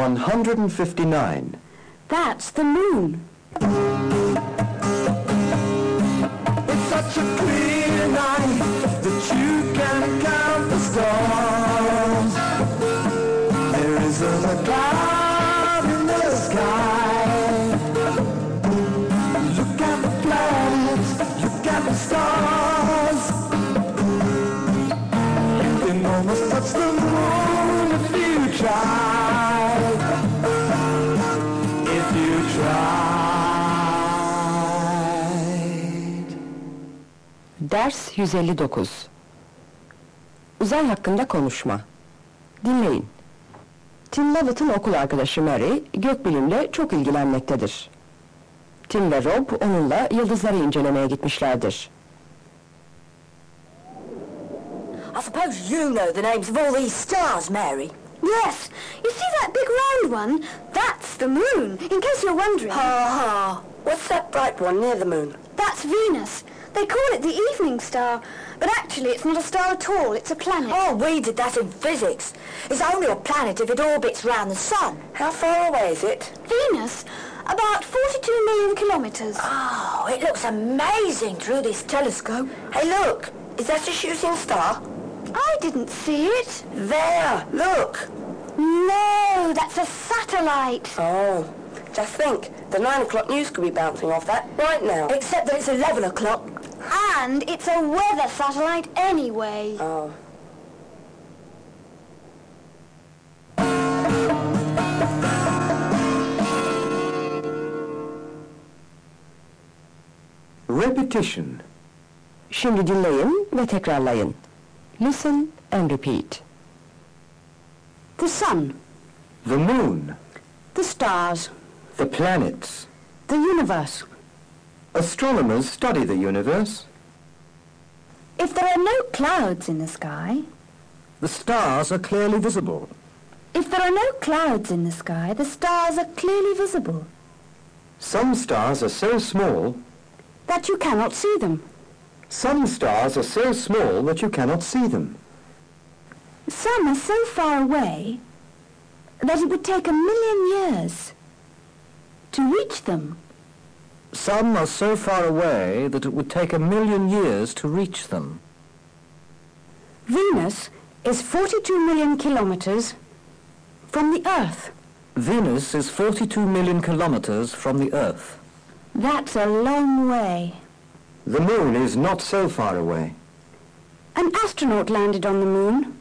159. That's the moon. It's such a Ders 159 Uzay hakkında konuşma. Dinleyin. Tim Lovett'ın okul arkadaşı Mary, gökbilimle çok ilgilenmektedir. Tim ve Rob onunla yıldızları incelemeye gitmişlerdir. I suppose you know the names of all these stars, Mary. Yes. You see that big round one? That's the moon, in case you're wondering. Ha ha. What's that bright one near the moon? That's Venus. They call it the evening star, but actually it's not a star at all, it's a planet. Oh, we did that in physics. It's only a planet if it orbits round the sun. How far away is it? Venus? About 42 million kilometres. Oh, it looks amazing through this telescope. Hey, look. Is that a shooting star? I didn't see it. There, look. No, that's a satellite. Oh, just think. The nine o'clock news could be bouncing off that right now. Except that it's 11 o'clock. And it's a weather satellite anyway. Oh. Repetition. Şimdi dinleyin ve tekrarlayın. Listen and repeat. The sun, The moon. the stars, The planets. the universe. Astronomers study the universe. If there are no clouds in the sky, The stars are clearly visible. if there are no clouds in the sky, the stars are clearly visible, Some stars are so small, that you cannot see them. some stars are so small that you cannot see them. Some are so far away that it would take a million years to reach them. Some are so far away that it would take a million years to reach them. Venus is 42 million kilometers from the Earth. Venus is 42 million kilometers from the Earth. That's a long way. The moon is not so far away. An astronaut landed on the moon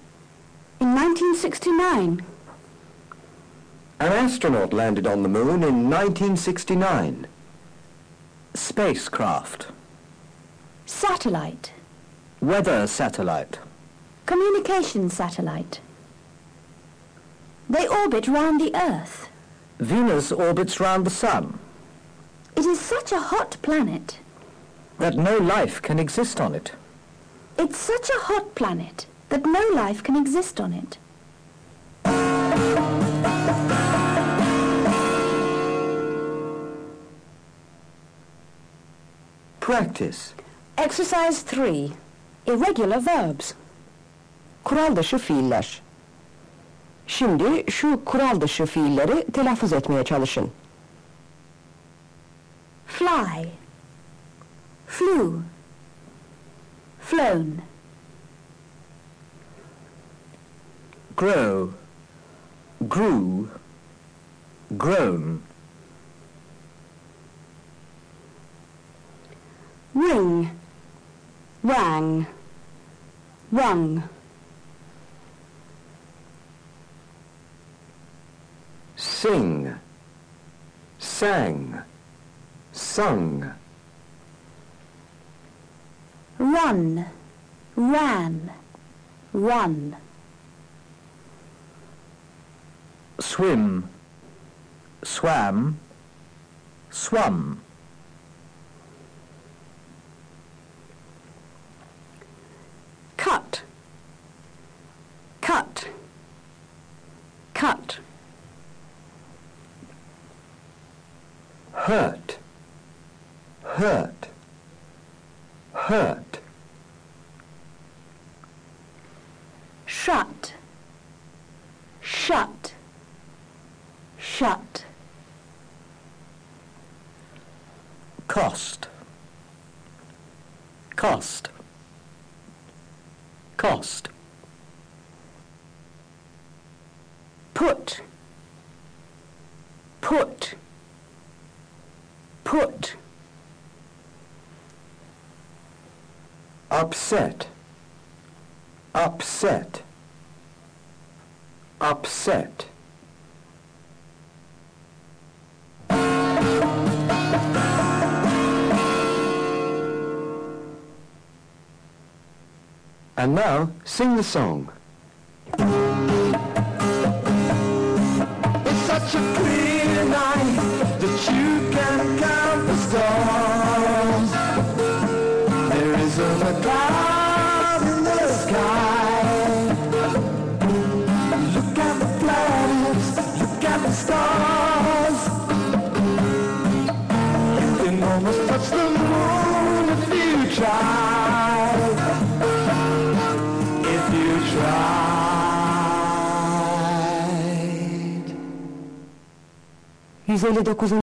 in 1969. An astronaut landed on the moon in 1969. Spacecraft. Satellite. Weather satellite. Communication satellite. They orbit round the Earth. Venus orbits round the Sun, It is such a hot planet. that no life can exist on it. It's such a hot planet that no life can exist on it. Practice. Exercise 3. Irregular verbs. Kural dışı fiiller. Şimdi şu kural dışı fiilleri telaffuz etmeye çalışın. Fly. Flew. Flown. Grow. Grew. Grown. Ring. Rang. Rung. Sing. Sang. Sung. Run. Ran. Run. Swim. Swam. Swum. cut. Hurt, hurt, hurt. Shut, shut, shut. Cost, cost, cost. put, put, put. Upset, upset, upset. And now, sing the song. Shut up. Isolde da Cusão